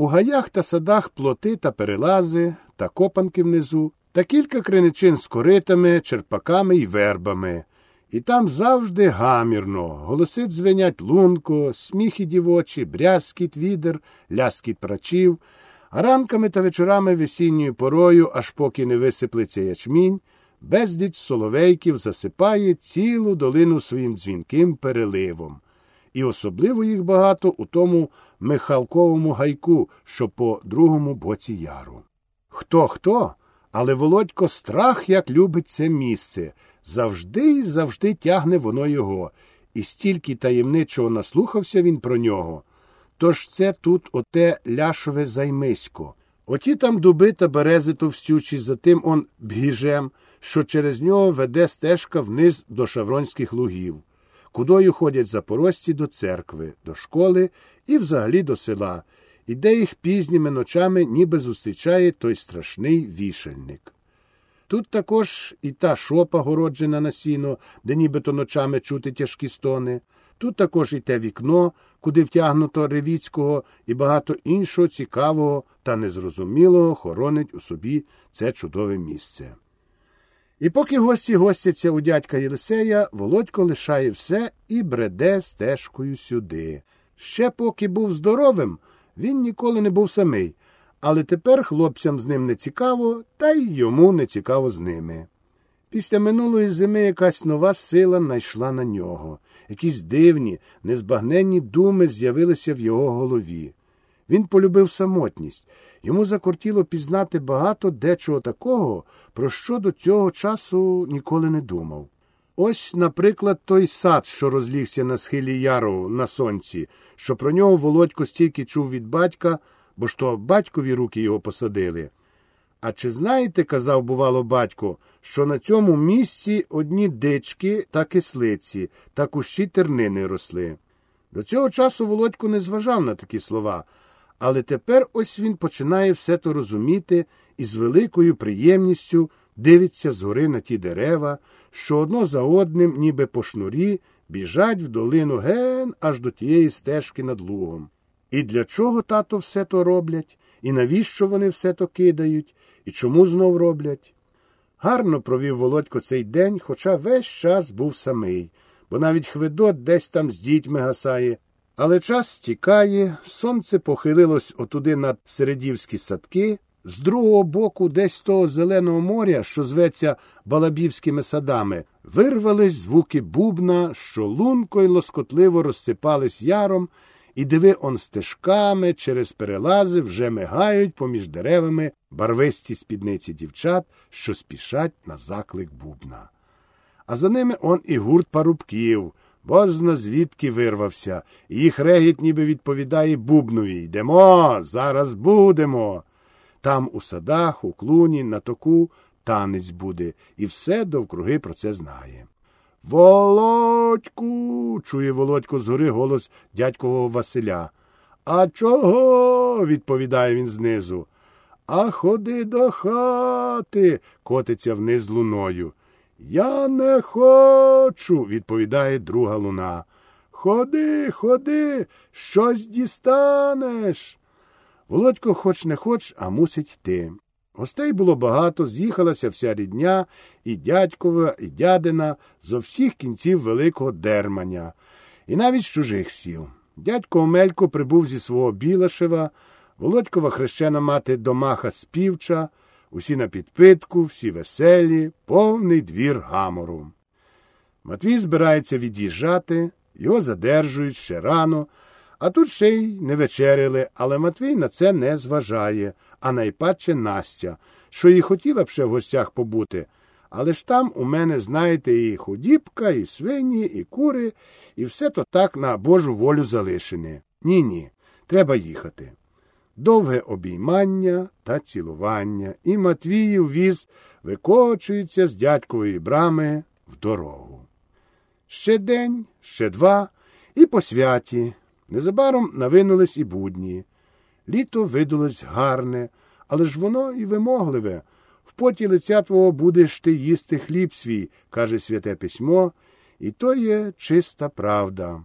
У гаях та садах плоти та перелази та копанки внизу, та кілька криничин з коритами, черпаками й вербами. І там завжди гамірно, голоси дзвенять лунко, сміхи дівочі, брязкіт відер, ляскіт прачів, а ранками та вечорами весінньою порою, аж поки не висиплеться ячмінь, бездіч соловейків засипає цілу долину своїм дзвінким переливом. І особливо їх багато у тому Михалковому гайку, що по другому боці яру. Хто хто? Але Володько страх як любить це місце. Завжди і завжди тягне воно його, і стільки таємничого наслухався він про нього. Тож це тут оте ляшове займисько. Оті там дуби та берези товстючі, за тим он бгіжем, що через нього веде стежка вниз до шавронських лугів, кудою ходять запорожці до церкви, до школи і взагалі до села, і де їх пізніми ночами ніби зустрічає той страшний вішальник. Тут також і та шопа городжена на сіно, де нібито ночами чути тяжкі стони. Тут також і те вікно, куди втягнуто Ревіцького, і багато іншого цікавого та незрозумілого хоронить у собі це чудове місце. І поки гості гостяться у дядька Єлисея, Володько лишає все і бреде стежкою сюди. Ще поки був здоровим, він ніколи не був самий, але тепер хлопцям з ним не цікаво, та й йому не цікаво з ними. Після минулої зими якась нова сила найшла на нього, якісь дивні, незбагненні думи з'явилися в його голові. Він полюбив самотність, йому закортіло пізнати багато дечого такого, про що до цього часу ніколи не думав. Ось, наприклад, той сад, що розлігся на схилі яру на сонці, що про нього Володько стільки чув від батька, бо ж то батькові руки його посадили. А чи знаєте, казав, бувало, батько, що на цьому місці одні дички та кислиці та кущі тернини росли? До цього часу Володько не зважав на такі слова, але тепер ось він починає все то розуміти і з великою приємністю дивиться згори на ті дерева, що одно за одним, ніби по шнурі, біжать в долину ген аж до тієї стежки над лугом. І для чого тато все то роблять, і навіщо вони все то кидають, і чому знов роблять? Гарно провів Володько цей день, хоча весь час був самий, бо навіть Хведот десь там з дітьми гасає. Але час стікає, сонце похилилось отуди над середівські садки, з другого боку, десь того зеленого моря, що зветься Балабівськими садами, вирвались звуки бубна, що лунко й лоскотливо розсипались яром, і диви он стежками через перелази вже мигають поміж деревами барвисті спідниці дівчат, що спішать на заклик бубна. А за ними он і гурт парубків, бозна звідки вирвався, їх регіт ніби відповідає бубнові Йдемо, зараз будемо. Там у садах, у клуні, на току танець буде, і все довкруги про це знає. Володьку. чує Володько згори голос дядькового Василя. А чого? відповідає він знизу. А ходи до хати, котиться вниз луною. Я не хочу, відповідає друга луна. Ходи, ходи, щось дістанеш. Володько хоч не хоч, а мусить йти. Гостей було багато, з'їхалася вся рідня, і дядькова, і дядина зо всіх кінців великого дерманя, і навіть з чужих сіл. Дядько Омелько прибув зі свого Білашева, Володькова хрещена мати домаха співча, усі на підпитку, всі веселі, повний двір гамору. Матвій збирається від'їжджати, його задержують ще рано. А тут ще й не вечеряли, але Матвій на це не зважає, а найпадше Настя, що їй хотіла б ще в гостях побути. Але ж там у мене, знаєте, і худібка, і свині, і кури, і все то так на Божу волю залишене. Ні, ні, треба їхати. Довге обіймання та цілування, і Матвіїв віз викочується з дядькової брами в дорогу. Ще день, ще два, і по святі. Незабаром навинулись і будні. Літо видалось гарне, але ж воно і вимогливе. В поті лиця твого будеш ти їсти хліб свій, каже святе письмо, і то є чиста правда.